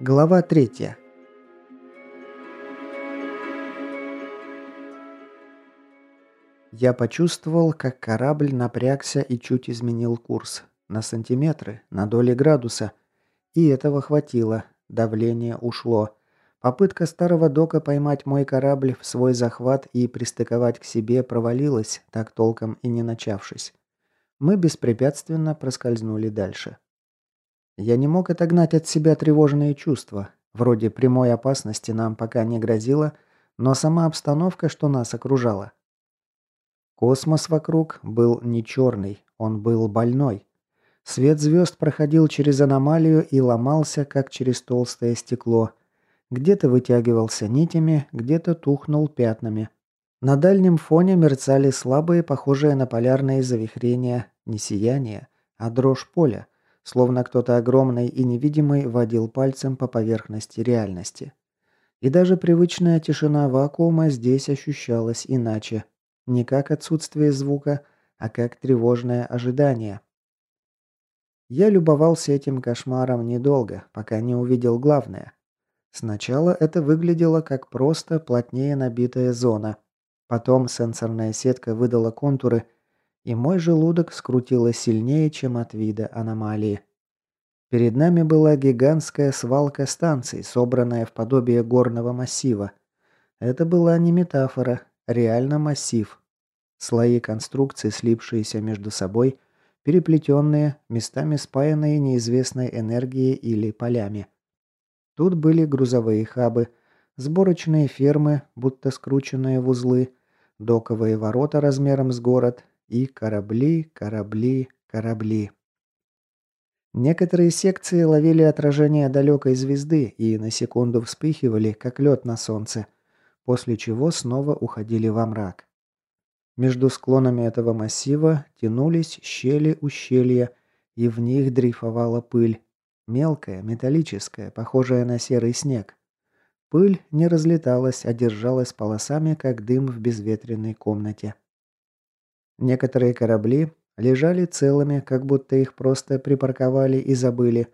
Глава третья. Я почувствовал, как корабль напрягся и чуть изменил курс. На сантиметры, на доли градуса. И этого хватило. Давление ушло. Попытка старого дока поймать мой корабль в свой захват и пристыковать к себе провалилась, так толком и не начавшись. Мы беспрепятственно проскользнули дальше. Я не мог отогнать от себя тревожные чувства. Вроде прямой опасности нам пока не грозило, но сама обстановка, что нас окружала. Космос вокруг был не черный, он был больной. Свет звезд проходил через аномалию и ломался, как через толстое стекло. Где-то вытягивался нитями, где-то тухнул пятнами. На дальнем фоне мерцали слабые, похожие на полярные завихрения, не сияние, а дрожь поля, словно кто-то огромный и невидимый водил пальцем по поверхности реальности. И даже привычная тишина вакуума здесь ощущалась иначе. Не как отсутствие звука, а как тревожное ожидание. Я любовался этим кошмаром недолго, пока не увидел главное. Сначала это выглядело как просто плотнее набитая зона. Потом сенсорная сетка выдала контуры, и мой желудок скрутило сильнее, чем от вида аномалии. Перед нами была гигантская свалка станций, собранная в подобие горного массива. Это была не метафора, реально массив. Слои конструкций, слипшиеся между собой, переплетенные, местами спаянные неизвестной энергией или полями. Тут были грузовые хабы, сборочные фермы, будто скрученные в узлы, доковые ворота размером с город и корабли, корабли, корабли. Некоторые секции ловили отражение далекой звезды и на секунду вспыхивали, как лед на солнце, после чего снова уходили во мрак. Между склонами этого массива тянулись щели ущелья, и в них дрейфовала пыль. Мелкая, металлическая, похожая на серый снег. Пыль не разлеталась, а держалась полосами, как дым в безветренной комнате. Некоторые корабли лежали целыми, как будто их просто припарковали и забыли.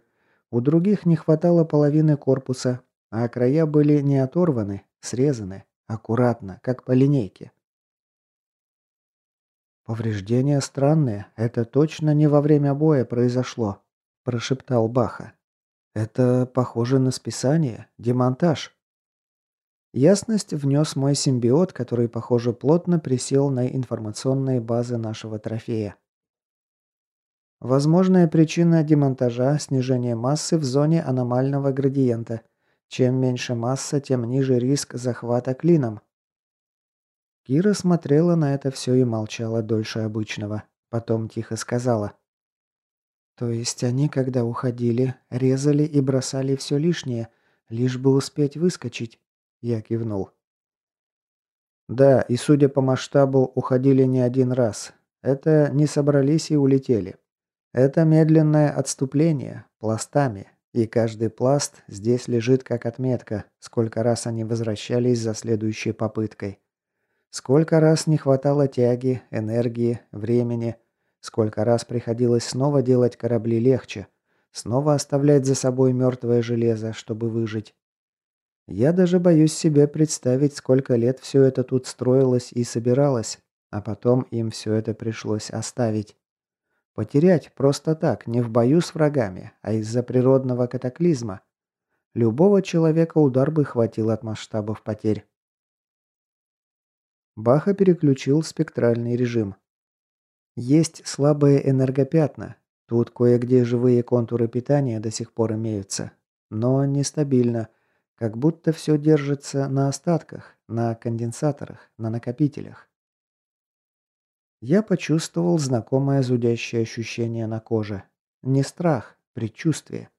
У других не хватало половины корпуса, а края были не оторваны, срезаны, аккуратно, как по линейке. «Повреждения странные. Это точно не во время боя произошло», – прошептал Баха. «Это похоже на списание, демонтаж». Ясность внес мой симбиот, который, похоже, плотно присел на информационные базы нашего трофея. Возможная причина демонтажа – снижение массы в зоне аномального градиента. Чем меньше масса, тем ниже риск захвата клином. Кира смотрела на это все и молчала дольше обычного. Потом тихо сказала. «То есть они, когда уходили, резали и бросали все лишнее, лишь бы успеть выскочить?» Я кивнул. «Да, и судя по масштабу, уходили не один раз. Это не собрались и улетели. Это медленное отступление, пластами, и каждый пласт здесь лежит как отметка, сколько раз они возвращались за следующей попыткой. Сколько раз не хватало тяги, энергии, времени, сколько раз приходилось снова делать корабли легче, снова оставлять за собой мертвое железо, чтобы выжить. Я даже боюсь себе представить, сколько лет все это тут строилось и собиралось, а потом им все это пришлось оставить. Потерять просто так, не в бою с врагами, а из-за природного катаклизма. Любого человека удар бы хватил от масштабов потерь. Баха переключил спектральный режим. Есть слабые энергопятна. Тут кое-где живые контуры питания до сих пор имеются. Но нестабильно. Как будто все держится на остатках, на конденсаторах, на накопителях. Я почувствовал знакомое зудящее ощущение на коже. Не страх, предчувствие.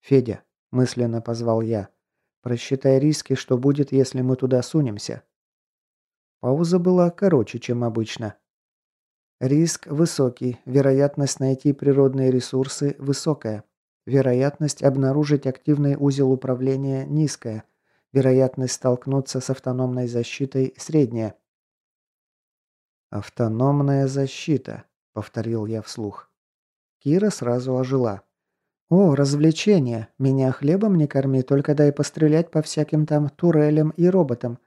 «Федя», – мысленно позвал я, – «просчитай риски, что будет, если мы туда сунемся». Пауза была короче, чем обычно. Риск высокий, вероятность найти природные ресурсы высокая, вероятность обнаружить активный узел управления низкая, Вероятность столкнуться с автономной защитой средняя. «Автономная защита», — повторил я вслух. Кира сразу ожила. «О, развлечение! Меня хлебом не корми, только дай пострелять по всяким там турелям и роботам.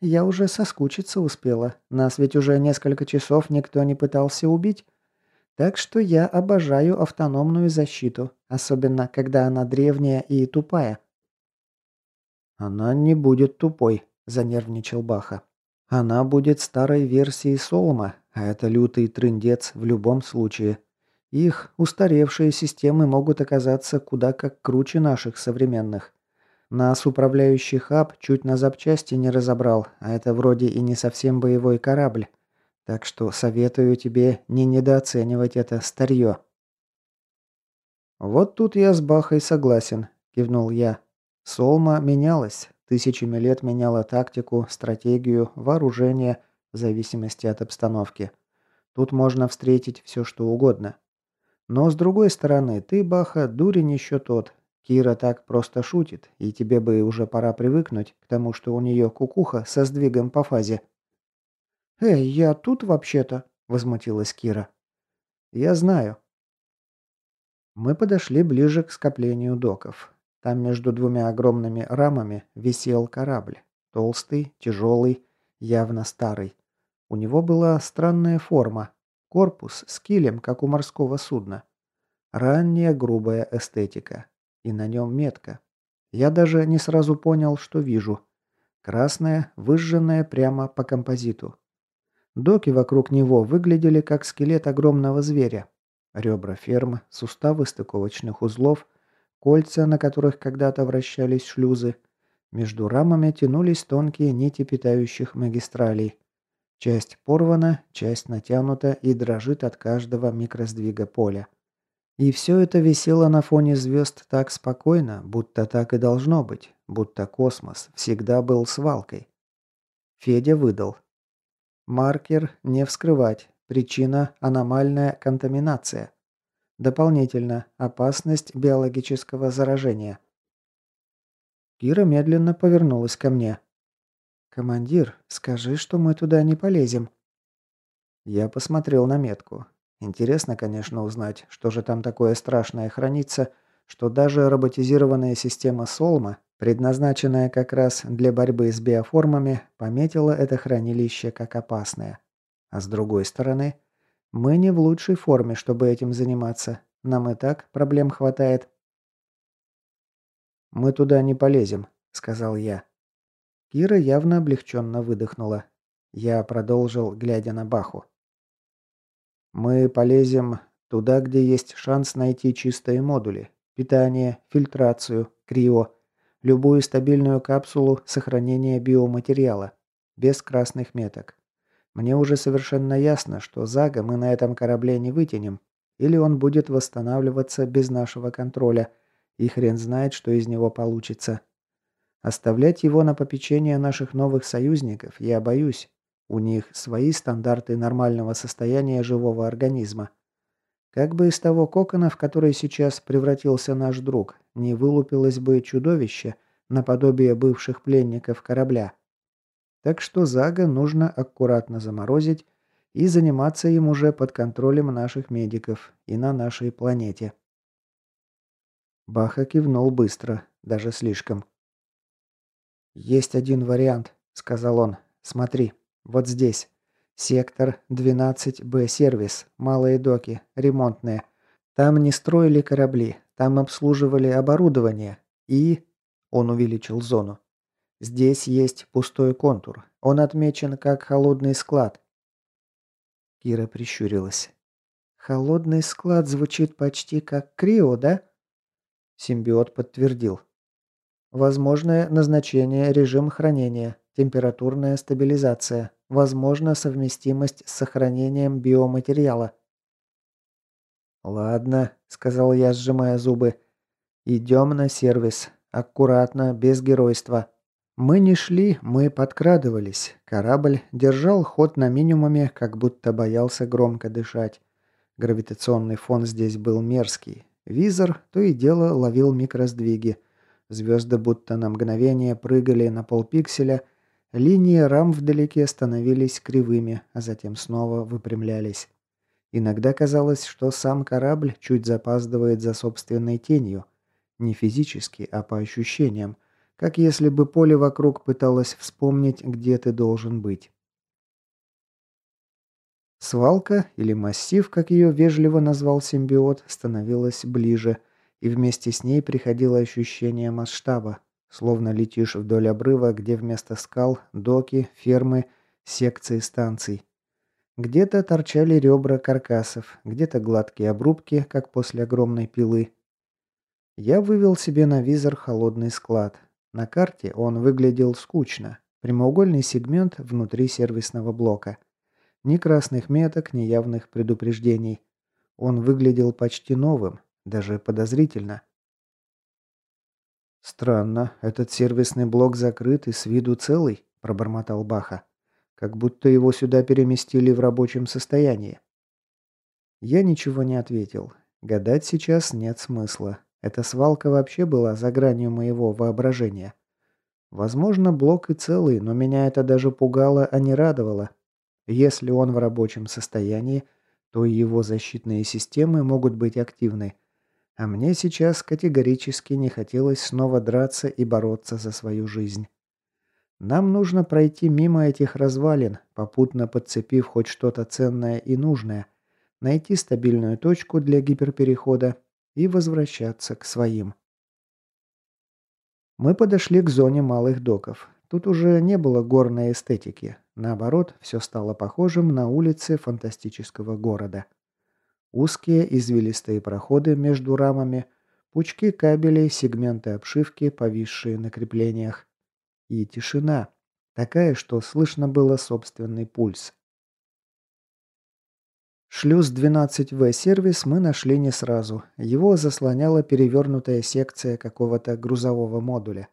Я уже соскучиться успела. Нас ведь уже несколько часов никто не пытался убить. Так что я обожаю автономную защиту, особенно когда она древняя и тупая». «Она не будет тупой», – занервничал Баха. «Она будет старой версией Солома, а это лютый трындец в любом случае. Их устаревшие системы могут оказаться куда как круче наших современных. Нас управляющий хаб чуть на запчасти не разобрал, а это вроде и не совсем боевой корабль. Так что советую тебе не недооценивать это старье». «Вот тут я с Бахой согласен», – кивнул я. Солма менялась, тысячами лет меняла тактику, стратегию, вооружение в зависимости от обстановки. Тут можно встретить все что угодно. Но с другой стороны, ты, Баха, дурень еще тот. Кира так просто шутит, и тебе бы уже пора привыкнуть к тому, что у нее кукуха со сдвигом по фазе. «Эй, я тут вообще-то», — возмутилась Кира. «Я знаю». Мы подошли ближе к скоплению доков. Там между двумя огромными рамами висел корабль. Толстый, тяжелый, явно старый. У него была странная форма. Корпус с килем, как у морского судна. Ранняя грубая эстетика. И на нем метка. Я даже не сразу понял, что вижу. Красная, выжженная прямо по композиту. Доки вокруг него выглядели как скелет огромного зверя. Ребра фермы, суставы стыковочных узлов – кольца, на которых когда-то вращались шлюзы. Между рамами тянулись тонкие нити питающих магистралей. Часть порвана, часть натянута и дрожит от каждого микросдвига поля. И все это висело на фоне звезд так спокойно, будто так и должно быть, будто космос всегда был свалкой. Федя выдал. Маркер не вскрывать. Причина – аномальная контаминация. Дополнительно, опасность биологического заражения. Кира медленно повернулась ко мне. «Командир, скажи, что мы туда не полезем». Я посмотрел на метку. Интересно, конечно, узнать, что же там такое страшное хранится, что даже роботизированная система Солма, предназначенная как раз для борьбы с биоформами, пометила это хранилище как опасное. А с другой стороны, мы не в лучшей форме, чтобы этим заниматься. Нам и так проблем хватает. «Мы туда не полезем», — сказал я. Кира явно облегченно выдохнула. Я продолжил, глядя на Баху. «Мы полезем туда, где есть шанс найти чистые модули. Питание, фильтрацию, крио, любую стабильную капсулу сохранения биоматериала, без красных меток. Мне уже совершенно ясно, что Зага мы на этом корабле не вытянем, или он будет восстанавливаться без нашего контроля, и хрен знает, что из него получится. Оставлять его на попечение наших новых союзников я боюсь. У них свои стандарты нормального состояния живого организма. Как бы из того кокона, в который сейчас превратился наш друг, не вылупилось бы чудовище, наподобие бывших пленников корабля. Так что Зага нужно аккуратно заморозить и заниматься им уже под контролем наших медиков и на нашей планете. Баха кивнул быстро, даже слишком. «Есть один вариант», — сказал он. «Смотри, вот здесь. Сектор 12Б-сервис, малые доки, ремонтные. Там не строили корабли, там обслуживали оборудование и...» Он увеличил зону. Здесь есть пустой контур. Он отмечен как холодный склад. Кира прищурилась. Холодный склад звучит почти как крио, да? Симбиот подтвердил. Возможное назначение режим хранения, температурная стабилизация, возможна совместимость с сохранением биоматериала. «Ладно», — сказал я, сжимая зубы. «Идем на сервис. Аккуратно, без геройства». Мы не шли, мы подкрадывались. Корабль держал ход на минимуме, как будто боялся громко дышать. Гравитационный фон здесь был мерзкий. Визор то и дело ловил микросдвиги. Звезды будто на мгновение прыгали на полпикселя, линии рам вдалеке становились кривыми, а затем снова выпрямлялись. Иногда казалось, что сам корабль чуть запаздывает за собственной тенью. Не физически, а по ощущениям. Как если бы поле вокруг пыталось вспомнить, где ты должен быть. Свалка, или массив, как ее вежливо назвал симбиот, становилась ближе, и вместе с ней приходило ощущение масштаба, словно летишь вдоль обрыва, где вместо скал – доки, фермы, секции станций. Где-то торчали ребра каркасов, где-то гладкие обрубки, как после огромной пилы. Я вывел себе на визор холодный склад. На карте он выглядел скучно. Прямоугольный сегмент внутри сервисного блока – ни красных меток, ни явных предупреждений. Он выглядел почти новым, даже подозрительно. «Странно, этот сервисный блок закрыт и с виду целый», – пробормотал Баха. «Как будто его сюда переместили в рабочем состоянии». Я ничего не ответил. Гадать сейчас нет смысла. Эта свалка вообще была за гранью моего воображения. Возможно, блок и целый, но меня это даже пугало, а не радовало. Если он в рабочем состоянии, то его защитные системы могут быть активны. А мне сейчас категорически не хотелось снова драться и бороться за свою жизнь. Нам нужно пройти мимо этих развалин, попутно подцепив хоть что-то ценное и нужное, найти стабильную точку для гиперперехода и возвращаться к своим. Мы подошли к зоне малых доков. Тут уже не было горной эстетики. Наоборот, все стало похожим на улицы фантастического города. Узкие извилистые проходы между рамами, пучки кабелей, сегменты обшивки, повисшие на креплениях. И тишина. Такая, что слышно было собственный пульс. Шлюз 12В сервис мы нашли не сразу. Его заслоняла перевернутая секция какого-то грузового модуля.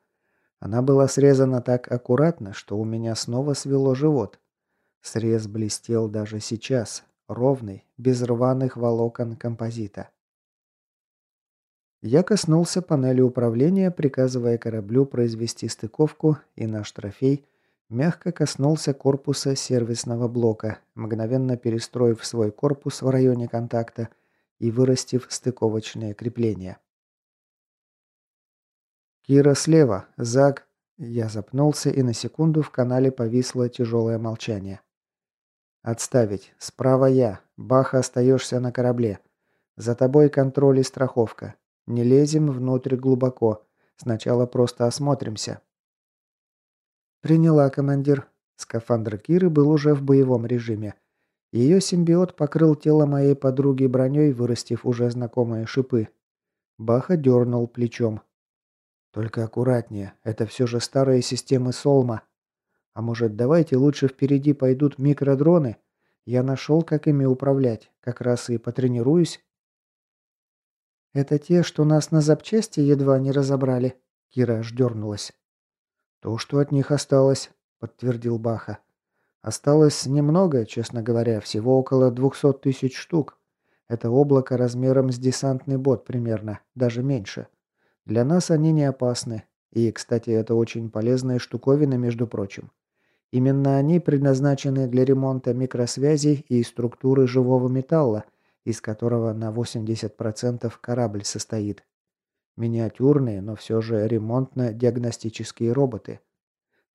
Она была срезана так аккуратно, что у меня снова свело живот. Срез блестел даже сейчас, ровный, без рваных волокон композита. Я коснулся панели управления, приказывая кораблю произвести стыковку, и наш трофей мягко коснулся корпуса сервисного блока, мгновенно перестроив свой корпус в районе контакта и вырастив стыковочные крепления. «Кира слева, Зак...» Я запнулся, и на секунду в канале повисло тяжелое молчание. «Отставить. Справа я. Баха остаешься на корабле. За тобой контроль и страховка. Не лезем внутрь глубоко. Сначала просто осмотримся». «Приняла, командир». Скафандр Киры был уже в боевом режиме. Ее симбиот покрыл тело моей подруги броней, вырастив уже знакомые шипы. Баха дернул плечом. Только аккуратнее, это все же старые системы Солма. А может, давайте лучше впереди пойдут микродроны? Я нашел, как ими управлять. Как раз и потренируюсь. Это те, что нас на запчасти едва не разобрали. Кира аж. То, что от них осталось, подтвердил Баха. Осталось немного, честно говоря, всего около двухсот тысяч штук. Это облако размером с десантный бот примерно, даже меньше. Для нас они не опасны. И, кстати, это очень полезные штуковины, между прочим. Именно они предназначены для ремонта микросвязей и структуры живого металла, из которого на 80% корабль состоит. Миниатюрные, но все же ремонтно-диагностические роботы.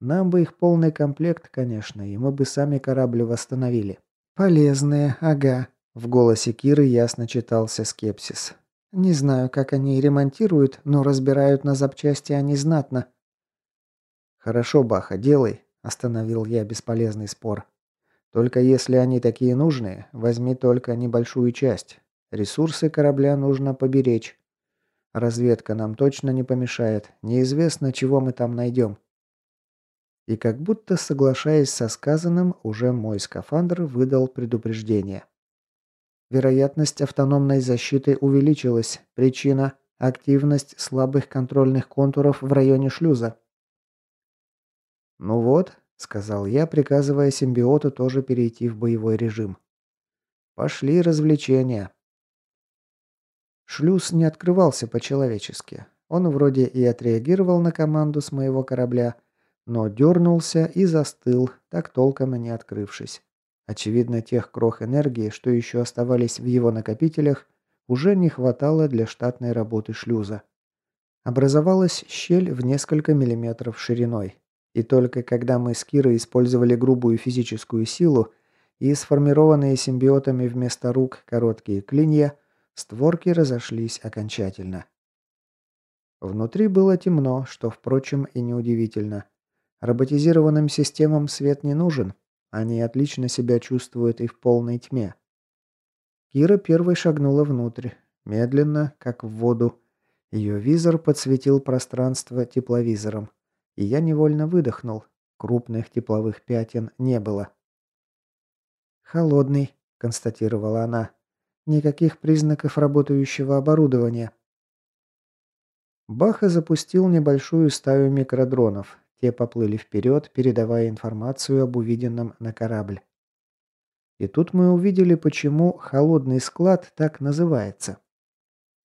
Нам бы их полный комплект, конечно, и мы бы сами корабль восстановили. «Полезные, ага», — в голосе Киры ясно читался скепсис. Не знаю, как они ремонтируют, но разбирают на запчасти они знатно. Хорошо, Баха, делай, остановил я бесполезный спор. Только если они такие нужные, возьми только небольшую часть. Ресурсы корабля нужно поберечь. Разведка нам точно не помешает. Неизвестно, чего мы там найдем. И как будто соглашаясь со сказанным, уже мой скафандр выдал предупреждение. Вероятность автономной защиты увеличилась. Причина – активность слабых контрольных контуров в районе шлюза. «Ну вот», – сказал я, приказывая симбиоту тоже перейти в боевой режим. «Пошли развлечения». Шлюз не открывался по-человечески. Он вроде и отреагировал на команду с моего корабля, но дернулся и застыл, так толком и не открывшись. Очевидно, тех крох энергии, что еще оставались в его накопителях, уже не хватало для штатной работы шлюза. Образовалась щель в несколько миллиметров шириной. И только когда мы с Кирой использовали грубую физическую силу и сформированные симбиотами вместо рук короткие клинья, створки разошлись окончательно. Внутри было темно, что, впрочем, и неудивительно. Роботизированным системам свет не нужен, они отлично себя чувствуют и в полной тьме. Кира первой шагнула внутрь, медленно, как в воду. Ее визор подсветил пространство тепловизором, и я невольно выдохнул. Крупных тепловых пятен не было. «Холодный», — констатировала она. «Никаких признаков работающего оборудования». Баха запустил небольшую стаю микродронов. Те поплыли вперед, передавая информацию об увиденном на корабль. И тут мы увидели, почему холодный склад так называется.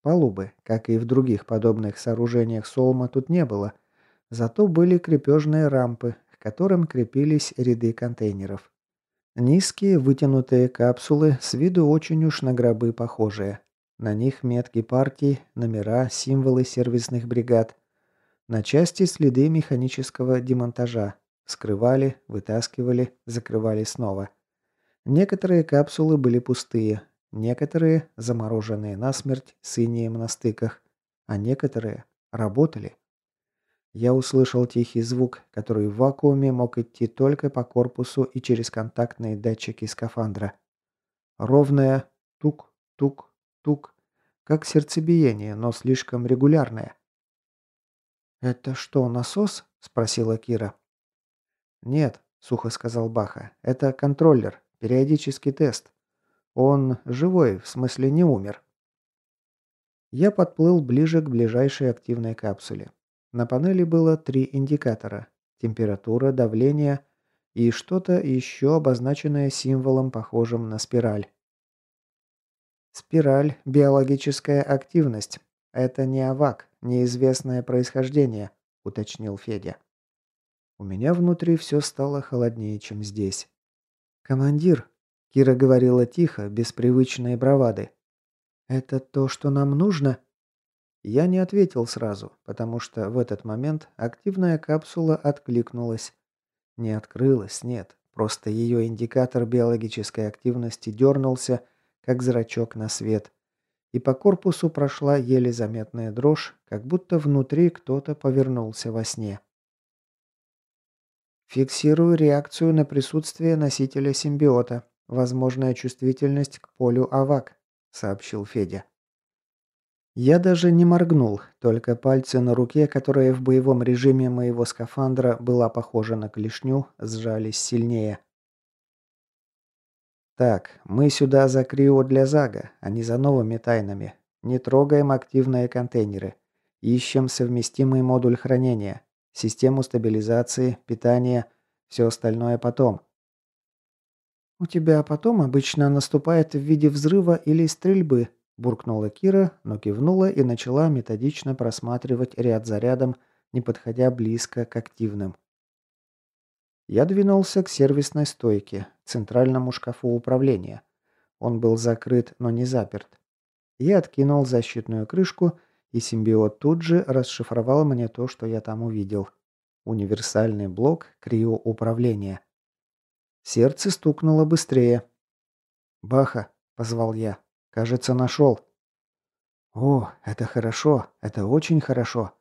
Палубы, как и в других подобных сооружениях Солма, тут не было. Зато были крепежные рампы, к которым крепились ряды контейнеров. Низкие вытянутые капсулы, с виду очень уж на гробы похожие. На них метки партий, номера, символы сервисных бригад. На части следы механического демонтажа. Скрывали, вытаскивали, закрывали снова. Некоторые капсулы были пустые, некоторые замороженные насмерть с инеем на стыках, а некоторые работали. Я услышал тихий звук, который в вакууме мог идти только по корпусу и через контактные датчики скафандра. Ровное тук-тук тук, как сердцебиение, но слишком регулярное. «Это что, насос?» – спросила Кира. «Нет», – сухо сказал Баха, – «это контроллер, периодический тест. Он живой, в смысле не умер». Я подплыл ближе к ближайшей активной капсуле. На панели было три индикатора – температура, давление и что-то еще обозначенное символом, похожим на спираль. Спираль – биологическая активность. Это не авак, неизвестное происхождение, уточнил Федя. У меня внутри все стало холоднее, чем здесь. «Командир», – Кира говорила тихо, без привычной бравады. «Это то, что нам нужно?» Я не ответил сразу, потому что в этот момент активная капсула откликнулась. Не открылась, нет, просто ее индикатор биологической активности дернулся – как зрачок на свет. И по корпусу прошла еле заметная дрожь, как будто внутри кто-то повернулся во сне. Фиксирую реакцию на присутствие носителя симбиота. Возможная чувствительность к полю АВАК, сообщил Федя. Я даже не моргнул, только пальцы на руке, которая в боевом режиме моего скафандра была похожа на клешню, сжались сильнее. «Так, мы сюда за Крио для Зага, а не за новыми тайнами. Не трогаем активные контейнеры. Ищем совместимый модуль хранения, систему стабилизации, питания, все остальное потом». «У тебя потом обычно наступает в виде взрыва или стрельбы», буркнула Кира, но кивнула и начала методично просматривать ряд за рядом, не подходя близко к активным. Я двинулся к сервисной стойке, центральному шкафу управления. Он был закрыт, но не заперт. Я откинул защитную крышку, и симбиот тут же расшифровал мне то, что я там увидел. Универсальный блок криоуправления. Сердце стукнуло быстрее. «Баха», — позвал я, — «кажется, нашел». «О, это хорошо, это очень хорошо.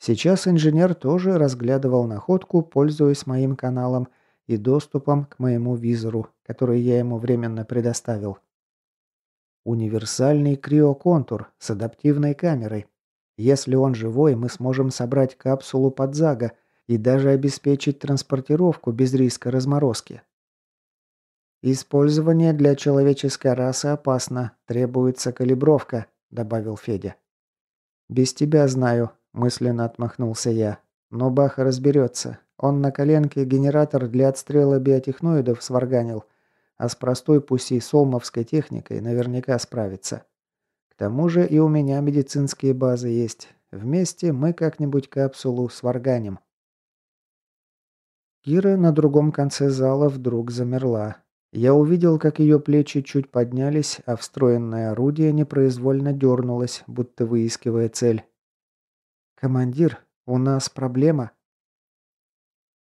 Сейчас инженер тоже разглядывал находку, пользуясь моим каналом и доступом к моему визору, который я ему временно предоставил. Универсальный криоконтур с адаптивной камерой. Если он живой, мы сможем собрать капсулу под Зага и даже обеспечить транспортировку без риска разморозки. «Использование для человеческой расы опасно, требуется калибровка», – добавил Федя. «Без тебя знаю, Мысленно отмахнулся я. Но Баха разберется. Он на коленке генератор для отстрела биотехноидов сварганил, а с простой, пусть и солмовской техникой, наверняка справится. К тому же и у меня медицинские базы есть. Вместе мы как-нибудь капсулу сварганим». Кира на другом конце зала вдруг замерла. Я увидел, как ее плечи чуть поднялись, а встроенное орудие непроизвольно дернулось, будто выискивая цель. «Командир, у нас проблема»,